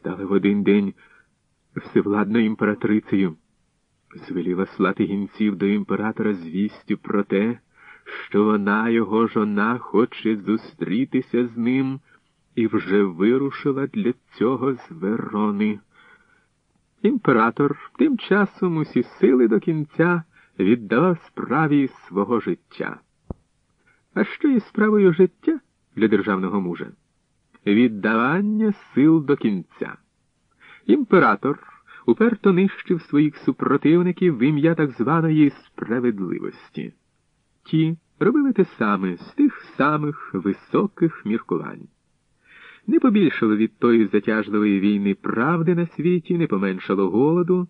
стала в один день всевладною імператрицею, звеліла слати гінців до імператора звістю про те, що вона, його жона, хоче зустрітися з ним і вже вирушила для цього з Верони. Імператор тим часом усі сили до кінця віддавав справі свого життя. А що є справою життя для державного мужа? Віддавання сил до кінця. Імператор уперто нищив своїх супротивників в ім'я так званої справедливості. Ті робили те саме з тих самих високих міркувань. Не побільшало від тої затяжливої війни правди на світі, не поменшало голоду.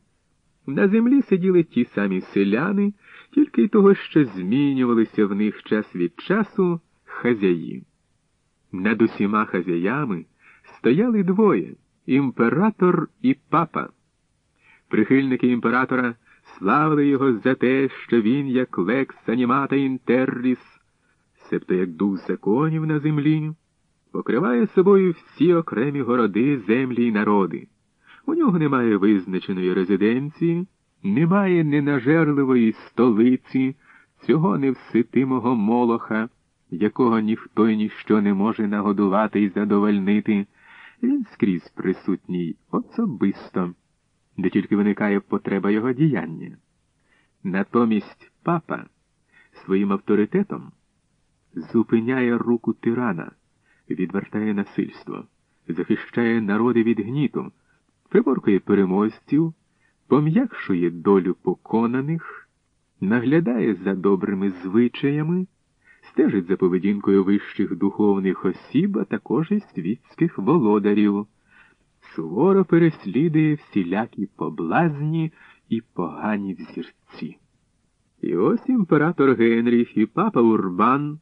На землі сиділи ті самі селяни, тільки й того, що змінювалися в них час від часу хазяї. Над усіма хазяями стояли двоє імператор і папа. Прихильники імператора славили його за те, що він, як лекс анімата інтерріс, себто як дух законів на землі, покриває собою всі окремі городи, землі й народи. У нього немає визначеної резиденції, немає ненажерливої столиці, цього невситимого молоха, якого ніхто й ніщо не може нагодувати і задовольнити. Він скрізь присутній особисто, де тільки виникає потреба його діяння. Натомість папа своїм авторитетом зупиняє руку тирана, відвертає насильство, захищає народи від гніту, приборкує переможців, пом'якшує долю поконаних, наглядає за добрими звичаями, стежить за поведінкою вищих духовних осіб, а також і світських володарів, суворо переслідує всілякі поблазні і погані взірці. І ось імператор Генріх і папа Урбан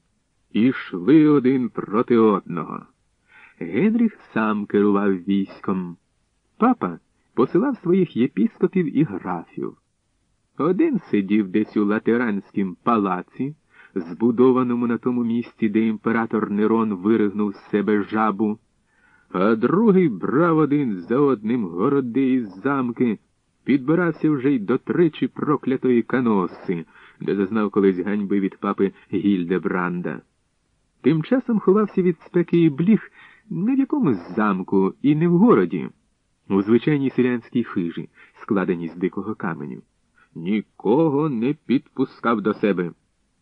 ішли один проти одного. Генріх сам керував військом. Папа посилав своїх єпіскопів і графів. Один сидів десь у латеранськім палаці, збудованому на тому місці, де імператор Нерон виригнув з себе жабу, а другий брав один за одним городи і замки, підбирався вже й до тричі проклятої каноси, де зазнав колись ганьби від папи Гільдебранда. Тим часом ховався від спеки і бліг не в якомусь замку і не в городі, у звичайній селянській хижі, складеній з дикого каменю. Нікого не підпускав до себе,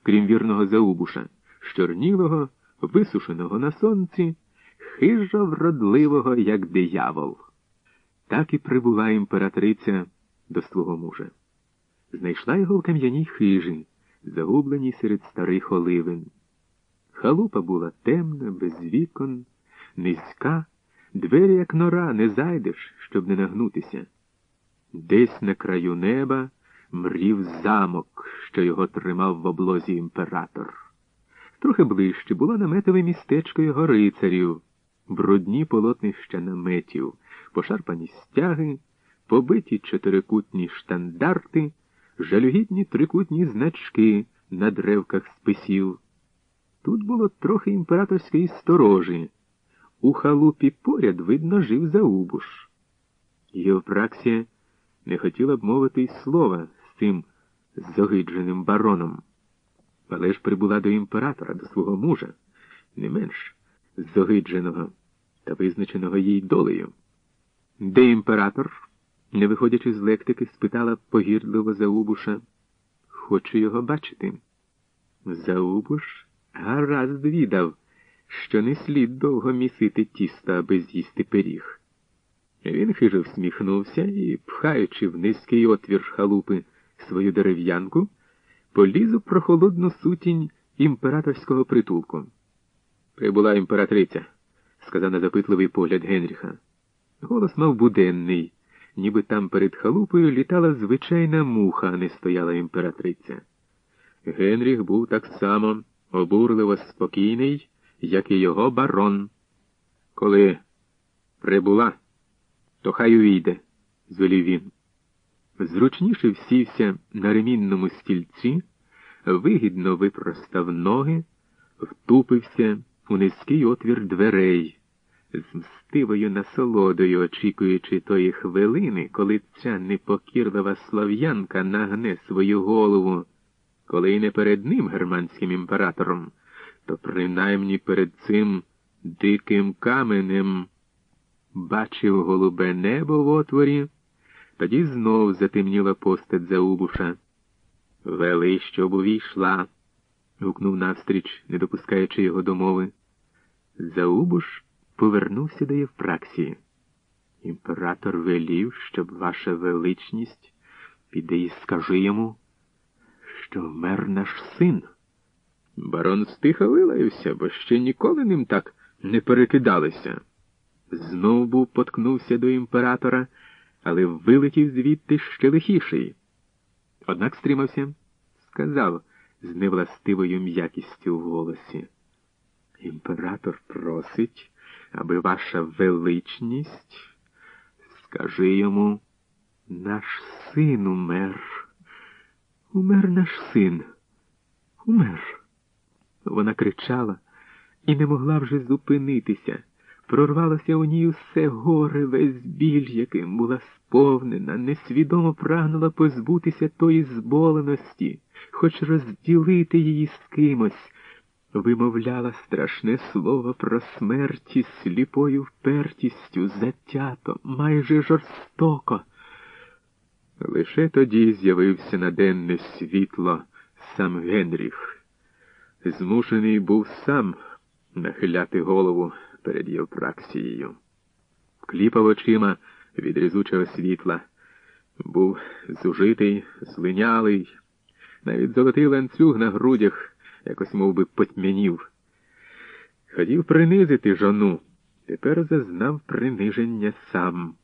крім вірного Заубуша, щорнілого, висушеного на сонці, хижо вродливого, як диявол. Так і прибула імператриця до свого мужа. Знайшла його в кам'яній хижі, загубленій серед старих оливин. Халупа була темна, без вікон, низька, двері, як нора, не зайдеш, щоб не нагнутися. Десь на краю неба мрів замок, що його тримав в облозі імператор. Трохи ближче було наметове містечко його рицарів, брудні полотнища наметів, пошарпані стяги, побиті чотирикутні штандарти, жалюгідні трикутні значки на древках списів. Тут було трохи імператорської сторожі. У халупі поряд, видно, жив Заубуш. Євпраксія не хотіла б мовити й слова з цим зогидженим бароном, але ж прибула до імператора, до свого мужа, не менш зогидженого та визначеного їй долею. Де імператор, не виходячи з лектики, спитала погірливо Заубуша, хочу його бачити. Заубуш гаразд відав, що не слід довго місити тісто, аби з'їсти пиріг. Він хижо всміхнувся і, пхаючи в низький отвір халупи свою дерев'янку, поліз у прохолодну сутінь імператорського притулку. Прибула імператриця, сказав на запитливий погляд Генріха. Голос мав буденний, ніби там перед халупою літала звичайна муха, а не стояла імператриця. Генріх був так само обурливо спокійний, як і його барон. Коли прибула, то хай увійде, звелів він. Зручніше всівся на ремінному стільці, вигідно випростав ноги, втупився у низький отвір дверей, з мстивою насолодою, очікуючи тої хвилини, коли ця непокірлива слов'янка нагне свою голову, коли й не перед ним германським імператором, то принаймні перед цим диким каменем бачив голубе небо в отворі, тоді знов затемніла постать Заубуша. Вели, щоб увійшла, гукнув навстріч, не допускаючи його до мови. Заубуш повернувся до Євпраксії. Імператор велів, щоб ваша величність піде і скажи йому, що вмер наш син. Барон стиха вилаявся, бо ще ніколи ним так не перекидалися. Знов був поткнувся до імператора, але вилетів звідти ще лихіший. Однак стримався, сказав з невластивою м'якістю в голосі. Імператор просить, аби ваша величність, скажи йому, наш син умер. Умер наш син. Умер. Вона кричала і не могла вже зупинитися. Прорвалося у ній усе горе, весь біль, яким була сповнена, несвідомо прагнула позбутися тої зболеності, хоч розділити її з кимось, вимовляла страшне слово про смерті сліпою впертістю, затято, майже жорстоко. Лише тоді з'явився на денне світло сам Генріх. Змушений був сам нахиляти голову перед Євпраксією. Кліпав очима від різучого світла, був зужитий, злинялий, навіть золотий ланцюг на грудях якось мов би, потьмянів. Хотів принизити жону, тепер зазнав приниження сам.